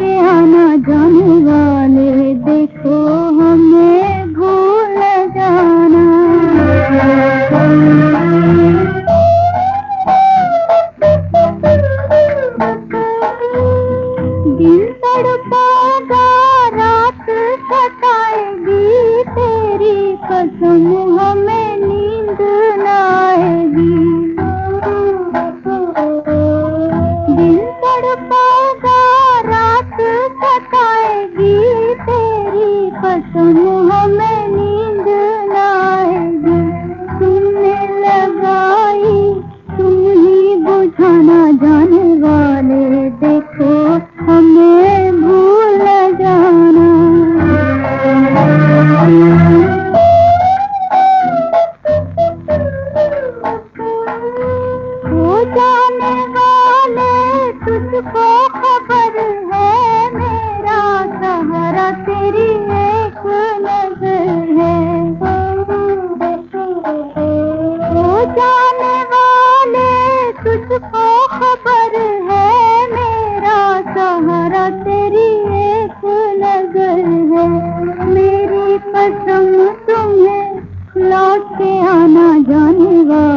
के आना जाने वाले देखो हमें भूल जाना। दिल तड़पेगा रात सताएगी तेरी कसम। तुम हमें नींद लाएगी तुमने लगाई तुम ही बुझाना जाने वाले। देखो, हमें भूल जाना। जाने वाले आना जाने वाले